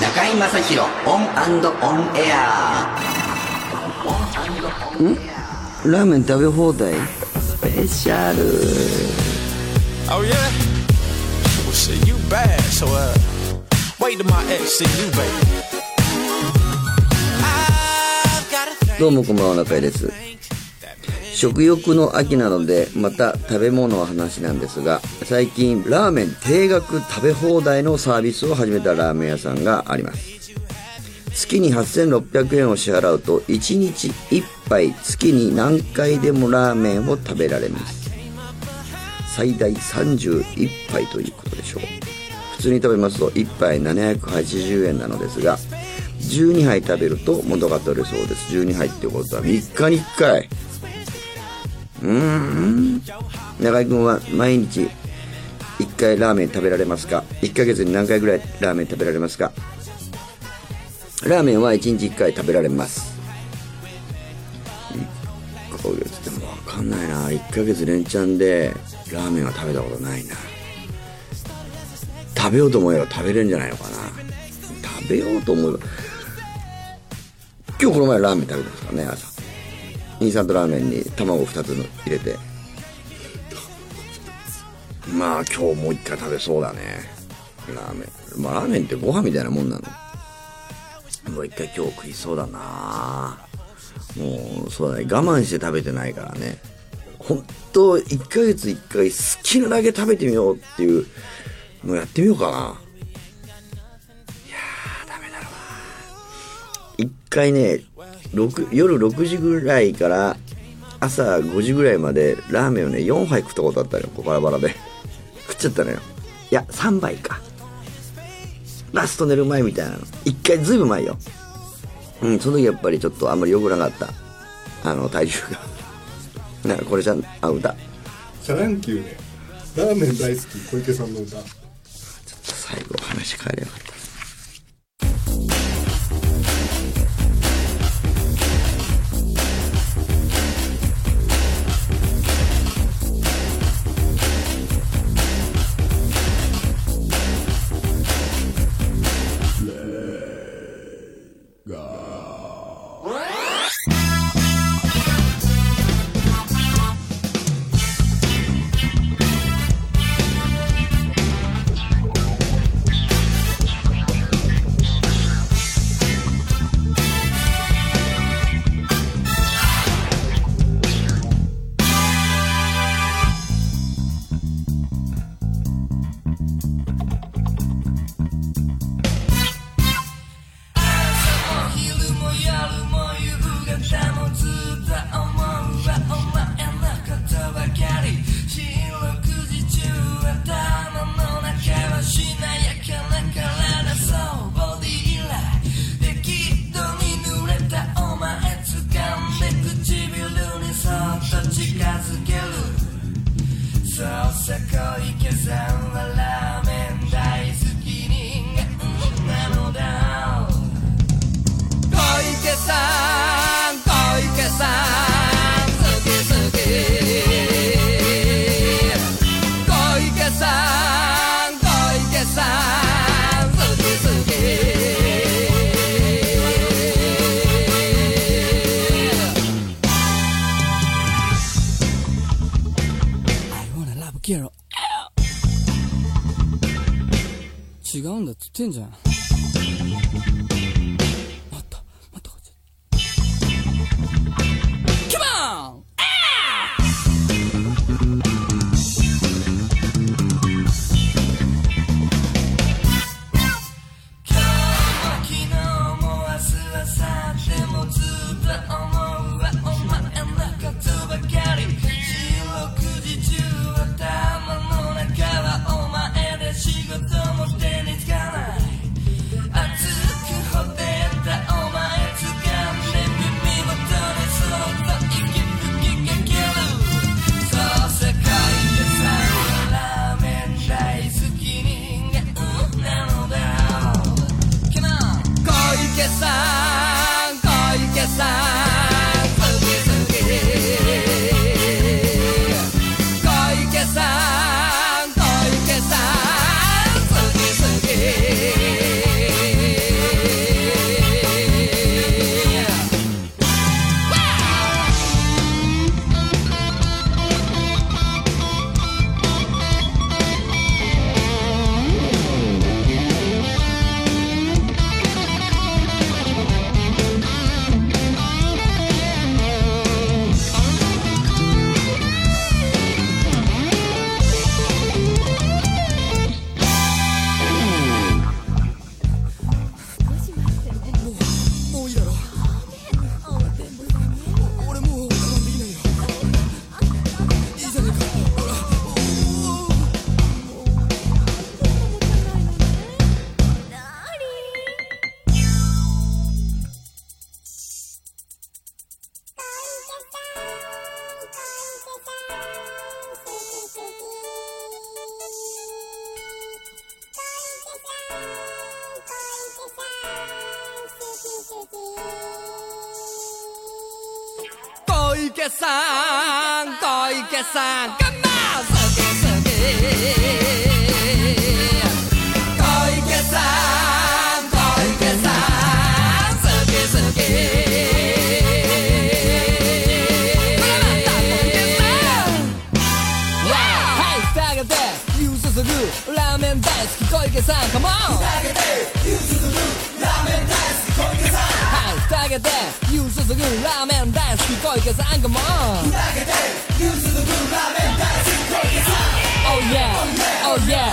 中井正広オンオンエアラーメン食べ放題スペシャル Oh yeah? Well shit, you bad, so uh wait till my ex see you, baby. どうもこんばんは中井です食欲の秋なのでまた食べ物の話なんですが最近ラーメン定額食べ放題のサービスを始めたラーメン屋さんがあります。月に8600円を支払うと1日1杯月に何回でもラーメンを食べられます。最大31杯ということでしょう。普通に食べますと1杯780円なのですが12杯食べると元が取れそうです。12杯ってことは3日に1回。うん。中居君は毎日1回ラーメン食べられますか？1ヶ月に何回ぐらいラーメン食べられますか？ラーメンは1日1回食べられます。1ヶ月でも分かんないな。1ヶ月連チャンでラーメンは食べたことないな。食べようと思えば食べれるんじゃないのかな。食べようと思えば。今日この前ラーメン食べてますからね朝。インスタントラーメンに卵2つ入れて。まあ今日もう一回食べそうだね。ラーメン。まあラーメンってご飯みたいなもんなの。もう一回今日食いそうだな。もうそうだね。我慢して食べてないからね。本当1ヶ月1回好きなだけ食べてみようっていうのやってみようかな。いやーダメだろうな。一回ね6夜6時ぐらいから朝5時ぐらいまでラーメンをね4杯食ったことあったのよ。こうバラバラで。食っちゃったのよ。いや3杯か。ラスト寝る前みたいなの。一回ずいぶん前よ。うんその時やっぱりちょっとあんまり良くなかった。あの体重が。なんかこれじゃん？あ歌。シャ乱Q ね。ラーメン大好き小池さんの歌。最後話変えれば昼さ小池さん池さん小池さん Come on 好き好き小池さん小池さん好き好きほらまた小池さんはい、ふたげて湯注ぐラーメン大好き小池さん Come on はい、ふたげて湯注ぐラーメン大好き小池さん Come on Oh yeah, oh yeah,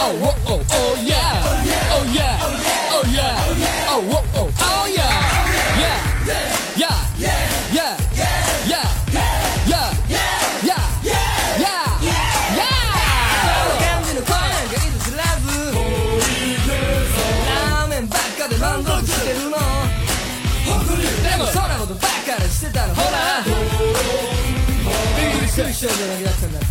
oh oh oh oh yeah, oh yeah, oh yeah, oh oh oh oh yeah, yeah, yeah, yeah, yeah, 少女がリラっんだし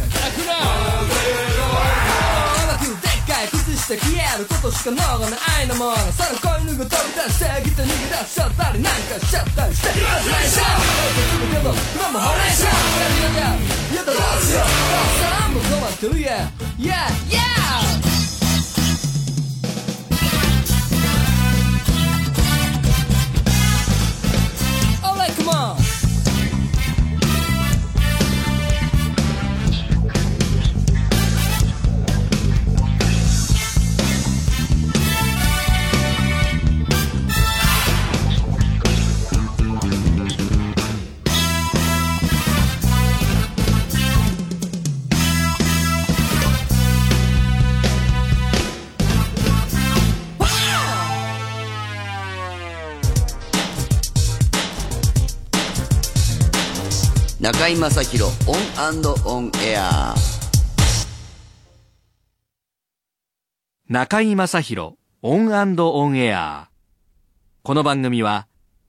消えることしかないのもその恋脱ぐ飛び出してきて逃げ出しちゃったりなんかしちゃったりしてフシけど今もホレーションやりなきゃやだどうしようさあもうってるや中居正広 ON & ON AIR。中居正広 ON & ON AIR。この番組は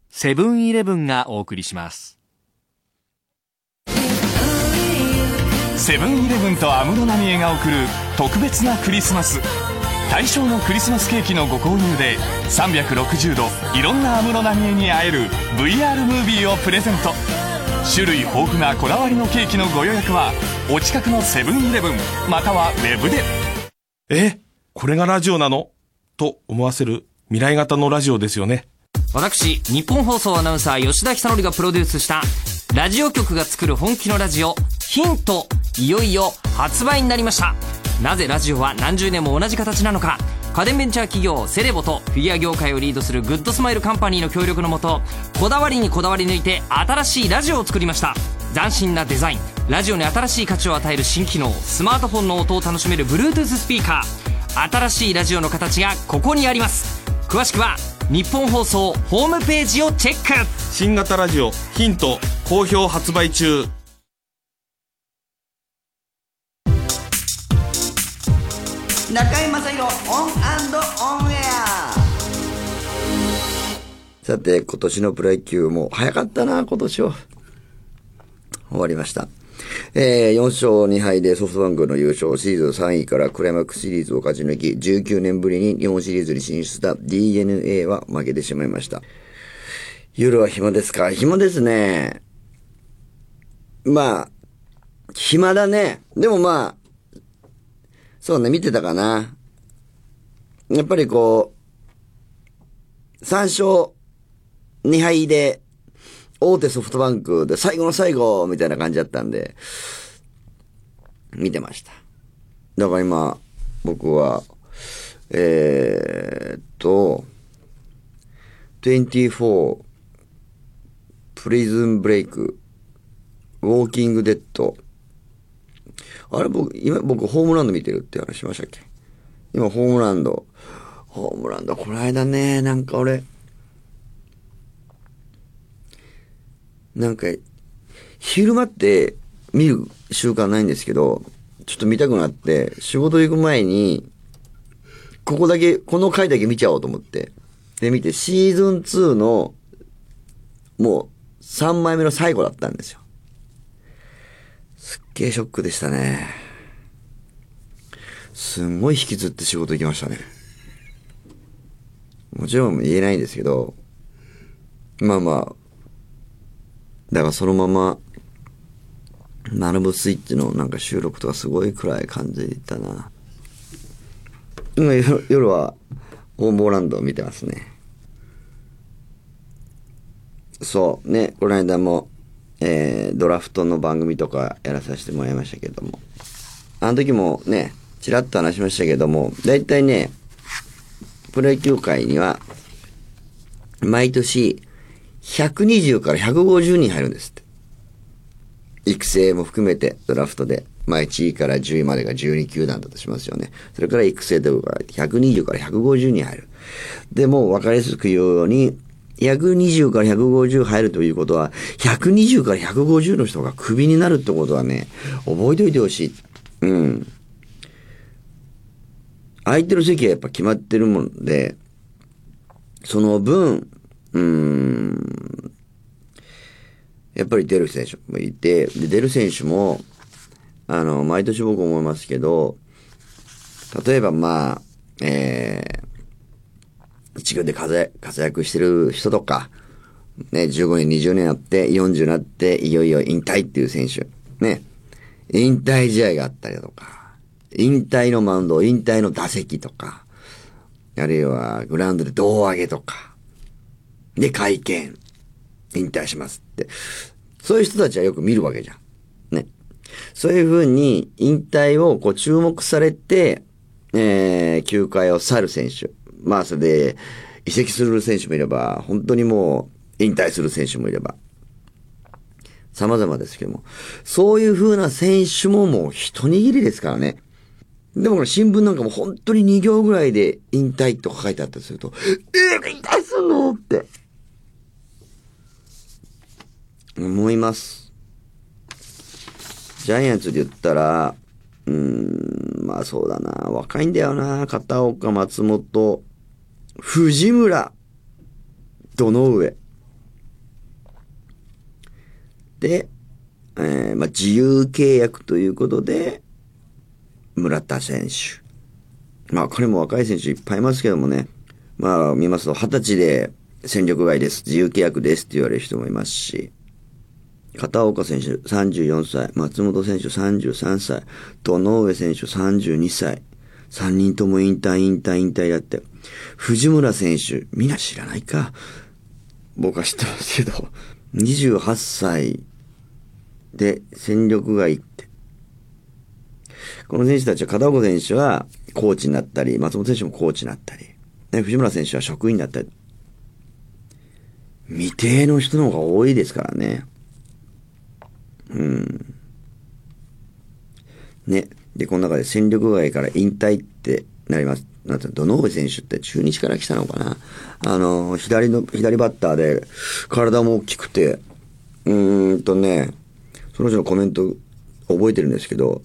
セブンイレブンがお送りします。セブンイレブンと安室奈美恵が送る特別なクリスマス。対象のクリスマスケーキのご購入で360度いろんな安室奈美恵に会える VR ムービーをプレゼント種類豊富なこだわりのケーキのご予約はお近くのセブンイレブンまたはウェブでえこれがラジオなの？と思わせる未来型のラジオですよね。私、日本放送アナウンサー吉田久典がプロデュースした、ラジオ局が作る本気のラジオ、ヒント、いよいよ発売になりました。なぜラジオは何十年も同じ形なのか、家電ベンチャー企業 Cerevo とフィギュア業界をリードするグッドスマイルカンパニーの協力のもと、こだわりにこだわり抜いて新しいラジオを作りました。斬新なデザイン、ラジオに新しい価値を与える新機能、スマートフォンの音を楽しめる Bluetooth スピーカー、新しいラジオの形がここにあります。詳しくは日本放送ホームページをチェック新型ラジオ Hint 好評発売中。中居正広 ON & ON AIR さて、今年のプロ野球も早かったな、今年は。終わりました。えー、4勝2敗でソフトバンクの優勝、シーズン3位からクライマックスシリーズを勝ち抜き、19年ぶりに日本シリーズに進出した DeNA は負けてしまいました。夜は暇ですか？暇ですね。まあ、暇だね。でもまあ、そうね、見てたかな。やっぱりこう、3勝2敗で、大手ソフトバンクで最後の最後みたいな感じだったんで、見てました。だから今、僕は、えー、っと、24、プリズンブレイク、ウォーキングデッド、あれ僕、今僕ホームランド見てるって話しましたっけ？今ホームランド、ホームランド、この間ね、なんか俺、なんか、昼間って見る習慣ないんですけど、ちょっと見たくなって、仕事行く前に、ここだけ、この回だけ見ちゃおうと思って。で、見て、シーズン2の、もう、3枚目の最後だったんですよ。すっげえショックでしたね。すんごい引きずって仕事行きましたね。もちろん言えないんですけど、まあまあ、だからそのまま、ナルブスイッチのなんか収録とかすごい暗い感じでいったな。今夜夜は、ホームボーランドを見てますね。そう、ね、この間も、えー、ドラフトの番組とかやらさせてもらいましたけども。あの時もね、ちらっと話しましたけども、だいたいね、プロ野球界には、毎年、120から150人入るんですって。育成も含めてドラフトで、まあ1位から10位までが12球団だとしますよね。それから育成で120から150人入る。で、も分かりやすく言うように、120から150入るということは、120から150の人がクビになるってことはね、覚えておいてほしい。うん。空いてる席はやっぱ決まってるもんで、その分、うーん、やっぱり出る選手もいて、で、出る選手も、あの、毎年僕思いますけど、例えばまあ、えー、一軍で活躍してる人とか、ね、15年、20年やって、40になって、いよいよ引退っていう選手、ね、引退試合があったりだとか、引退のマウンド、引退の打席とか、あるいはグラウンドで胴上げとか、で、会見、引退しますって。そういう人たちはよく見るわけじゃん。ね。そういうふうに引退をこう注目されて、えー、球界を去る選手。まあ、それで、移籍する選手もいれば、本当にもう引退する選手もいれば。様々ですけども。そういう風な選手ももう一握りですからね。でもこれ新聞なんかも本当に2行ぐらいで引退とか書いてあったりすると、えー、引退すんの？って。思います。ジャイアンツで言ったら、うーん、まあそうだな。若いんだよな。片岡、松本、藤村、堂上？で、えーまあ自由契約ということで、村田選手。まあこれも若い選手いっぱいいますけどもね。まあ見ますと、二十歳で戦力外です。自由契約ですって言われる人もいますし。片岡選手34歳、松本選手33歳、堂上選手32歳。3人とも引退、引退、引退だって。藤村選手、みんな知らないか。僕は知ってますけど、28歳で戦力外って。この選手たちは、片岡選手はコーチになったり、松本選手もコーチになったり、ね、藤村選手は職員になったり。未定の人の方が多いですからね。うん。ね。で、この中で戦力外から引退ってなります。なんて、堂上選手って中日から来たのかなあの、左の、左バッターで、体も大きくて、うーんとね、その人のコメント覚えてるんですけど、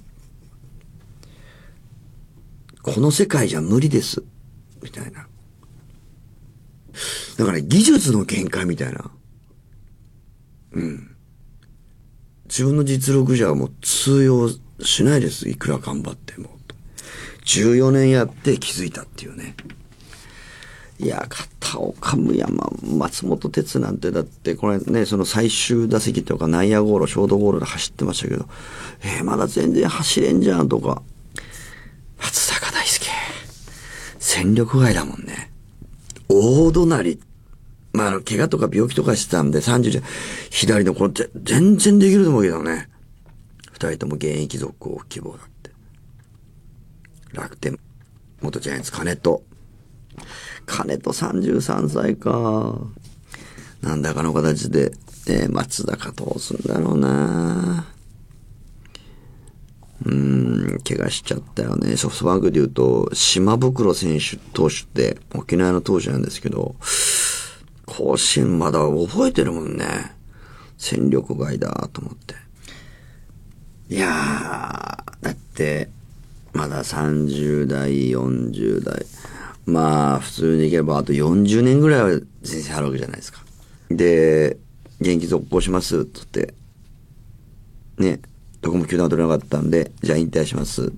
この世界じゃ無理です。みたいな。だから、技術の限界みたいな。うん。自分の実力じゃもう通用しないです。いくら頑張っても。14年やって気づいたっていうね。いや、片岡無山、松本哲なんてだって、これね、その最終打席とか内野ゴロ、ショートゴロで走ってましたけど、えー、まだ全然走れんじゃんとか。松坂大輔。戦力外だもんね。大隣。まあ、あの、怪我とか病気とかしてたんで、30じゃ、左のこれ、全然できると思うけどね。二人とも現役続行希望だ。楽天、元ジャイアンツ、金戸。金戸33歳か。なんだかの形で、えー、松坂どうすんだろうなうーん、怪我しちゃったよね。ソフトバンクで言うと、島袋選手、投手って、沖縄の投手なんですけど、甲子園まだ覚えてるもんね。戦力外だと思って。いやー、だって、まだ30代、40代。まあ、普通にいけばあと40年ぐらいは人生あるわけじゃないですか。で、元気続行しますっって、ね、どこも球団取れなかったんで、じゃあ引退します。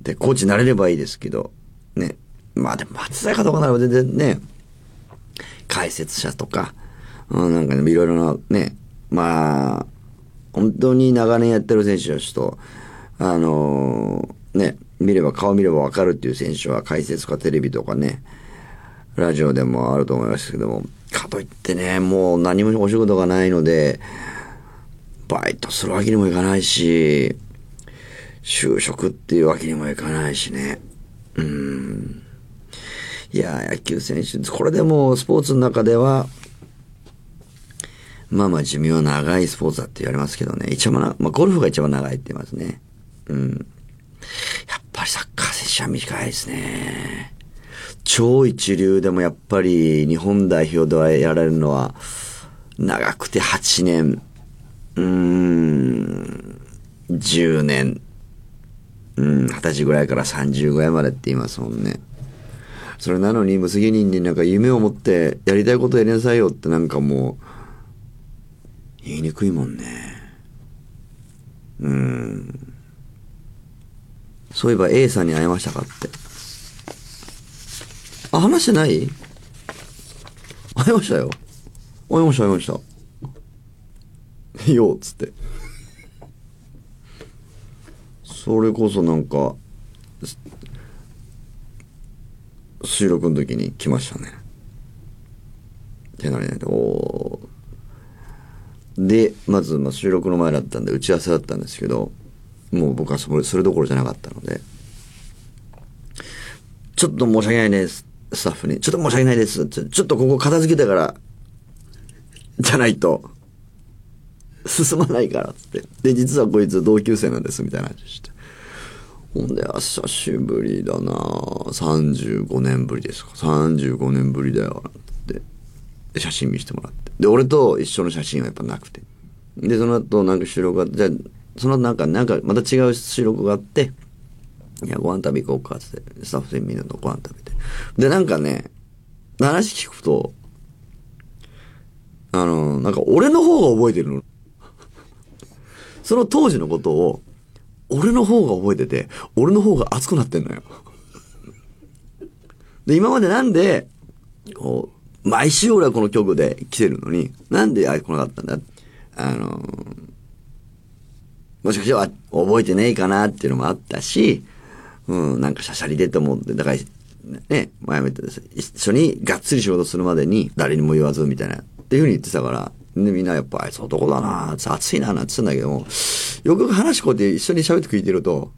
で、コーチになれればいいですけど、ね。まあでも松坂とかなら全然ね、解説者とか、うん、なんかね、いろいろなね、まあ、本当に長年やってる選手たちと、あのーね、見れば、顔見ればわかるっていう選手は解説かテレビとかね、ラジオでもあると思いますけども、かといってね、もう何もお仕事がないので、バイトするわけにもいかないし、就職っていうわけにもいかないしね。うん。いや、野球選手、これでもスポーツの中では、まあまあ寿命は長いスポーツだって言われますけどね。一番、まあゴルフが一番長いって言いますね。うん。やっぱりサッカー選手は短いですね。超一流でもやっぱり日本代表ではやられるのは、長くて8年、うーん、10年、うん、20歳ぐらいから30ぐらいまでって言いますもんね。それなのに無責任になんか夢を持ってやりたいことやりなさいよってなんかもう、言いにくいもんね。うん。そういえば A さんに会いましたかって。あ、話してない？会いましたよ。会いました、会いました。よっつって。それこそなんか、収録の時に来ましたね。ってなりないで、おで、まず、まあ、収録の前だったんで、打ち合わせだったんですけど、もう僕はそれそれどころじゃなかったので、ちょっと申し訳ないです、スタッフに。ちょっと申し訳ないです。ちょちょっとここ片付けてから、じゃないと、進まないから、つって。で、実はこいつ同級生なんです、みたいな話して。ほんで、久しぶりだな35年ぶりですか。35年ぶりだよ、って。で、写真見せてもらって。で、俺と一緒の写真はやっぱなくて。で、その後なんか収録が、じゃあその後なんか、なんかまた違う収録があって、いや、ご飯食べ行こうか、って、スタッフでみんなとご飯食べて。で、なんかね、話聞くと、あの、なんか俺の方が覚えてるの。その当時のことを、俺の方が覚えてて、俺の方が熱くなってんのよ。で、今までなんで、こう、毎週俺はこの曲で来てるのに、なんであい来なかったんだあの、もしかしたら覚えてねえかなっていうのもあったし、うん、なんかシャシャリでと思って、だから、ね、前も言ったです一緒にがっつり仕事するまでに誰にも言わずみたいな、っていうふうに言ってたから、で、みんなやっぱあいつ男だな熱いななんて言ってたんだけども、よく話こうやって一緒に喋って聞いてると、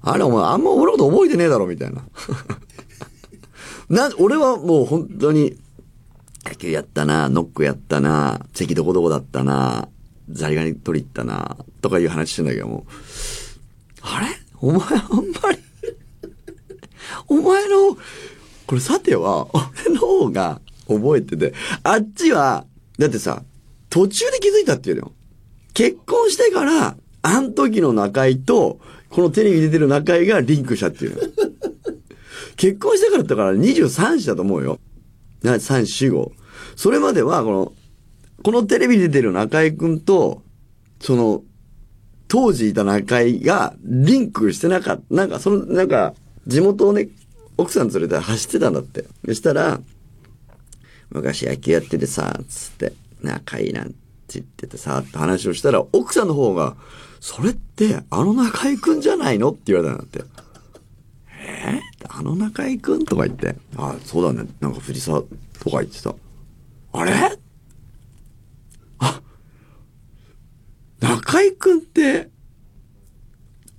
あれお前あんま俺のこと覚えてねえだろみたいな。な、俺はもう本当に、野球やったな、ノックやったな、席どこどこだったな、ザリガニ取り行ったな、とかいう話してんだけども、あれ？お前あんまり、お前の、これさては、俺の方が覚えてて、あっちは、だってさ、途中で気づいたっていうのよ。結婚してから、あん時の中井と、このテレビ出てる中井がリンクしたっていうの。結婚してからだから23歳だと思うよ。3、4、5。それまでは、この、このテレビ出てる中井くんと、その、当時いた中井がリンクしてなかった。なんか、その、なんか、地元をね、奥さん連れて走ってたんだって。そしたら、昔野球やっててさ、つって、仲いいなんて言っててさ、って話をしたら、奥さんの方が、それって、あの中井くんじゃないの？って言われたんだって。え？ー、あの中井くんとか言って、あ、そうだね。なんか藤沢とか言ってた。あれ？中井くんって、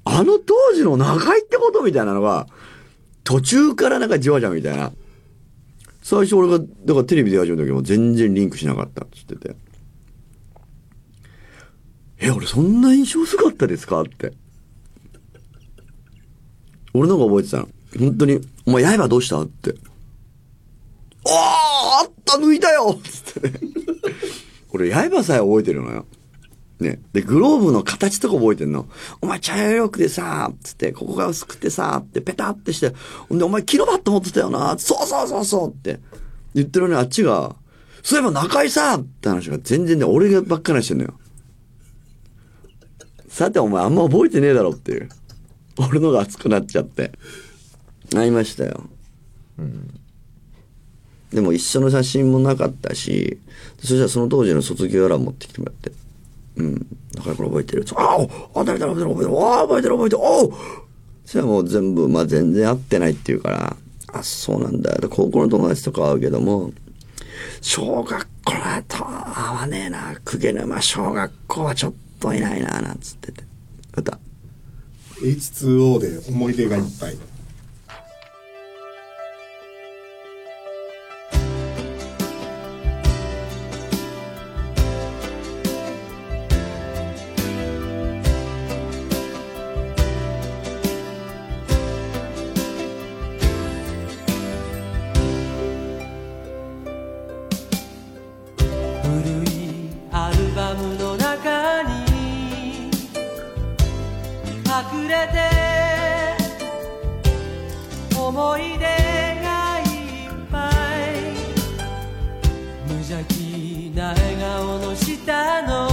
あの当時の中井ってことみたいなのが、途中からなんかじわじわみたいな。最初俺が、だからテレビ出始めた時も全然リンクしなかったって言ってて。え、俺そんな印象薄かったですかって。俺の方が覚えてたの。本当に、お前刃どうしたって。あああった抜いたよつってね。俺刃さえ覚えてるのよ。ね。で、グローブの形とか覚えてんの。お前茶色くてさ、つって、ここが薄くてさ、ってペタってして、ほんで、お前キロバット持ってたよな、そうそうそうそうって言ってるのにあっちが、そういえば中井さって話が全然ね、俺がばっかりしてんのよ。さてお前あんま覚えてねえだろっていう。俺のが熱くなっちゃって。会いましたよ。うんでも一緒の写真もなかったし、そしたらその当時の卒業欄持ってきてもらって、うん、だからこれ覚えてる？ああ、あ、誰だ、覚えてる、覚えてる、ああ、覚えてる、覚えてる、おうそしたらもう全部、まあ全然合ってないっていうから、あ、そうなんだ。で高校の友達とか会うけども、小学校だと合わねえな。久沼小学校はちょっといないな、なんつってて。歌。H2O で思い出がいっぱい。無邪気な笑顔の下の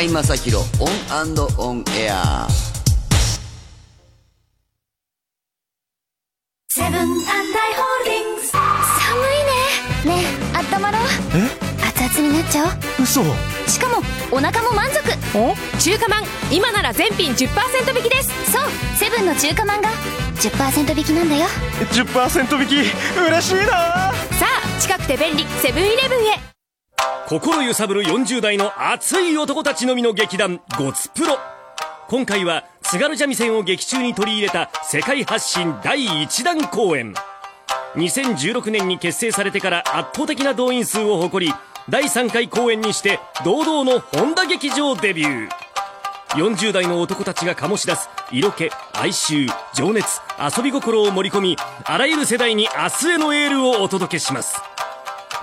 中居正広 ON & ON AIR。セブンアイ・ホールディングス寒いね。ねえあったまろう。え？熱々になっちゃおう。嘘。しかもお腹も満足。中華まん。今なら全品10%引きです。そう。セブンの中華まんが10%引きなんだよ。10%引き。嬉しいな。さあ近くて便利。セブンイレブンへ心揺さぶる40代の熱い男たちのみの劇団ゴツプロ。今回は津軽三味線を劇中に取り入れた世界発信第1弾公演。2016年に結成されてから圧倒的な動員数を誇り第3回公演にして堂々の本田劇場デビュー。40代の男たちが醸し出す色気哀愁情熱遊び心を盛り込みあらゆる世代に明日へのエールをお届けします。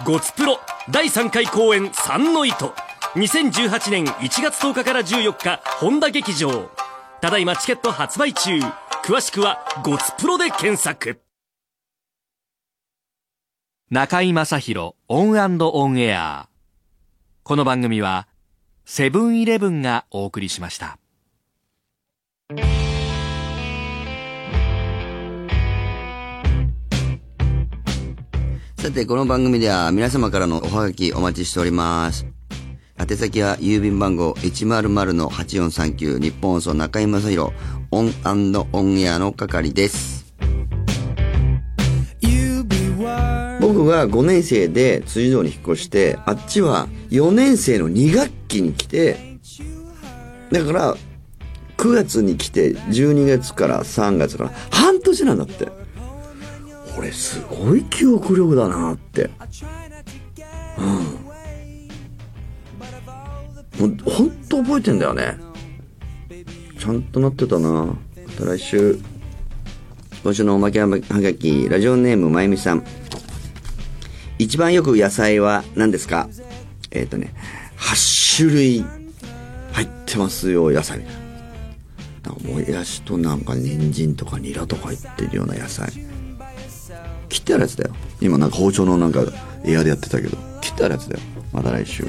ゴツプロ。第3回公演三の糸。2018年1月10日から14日本多劇場。ただいまチケット発売中。詳しくはゴツプロで検索。中居正広 ON & ON AIR。この番組はセブンイレブンがお送りしました。さて、この番組では皆様からのおはがきお待ちしております。宛先は郵便番号100-8439ニッポン放送中居正広 ON & ON AIR の係です。僕が5年生で辻堂に引っ越して、あっちは4年生の2学期に来て、だから9月に来て12月から3月から半年なんだって。これすごい記憶力だなって。うん。もうほんと覚えてんだよね。ちゃんとなってたな。また来週。今週のおまけはがき、ラジオネームまゆみさん。一番よく野菜は何ですか？えっ、ー、とね、8種類入ってますよ、野菜。もやしとなんか人参とかニラとか入ってるような野菜。切ってあるやつだよ。今なんか包丁のなんかエアでやってたけど。切ってあるやつだよ。また来週。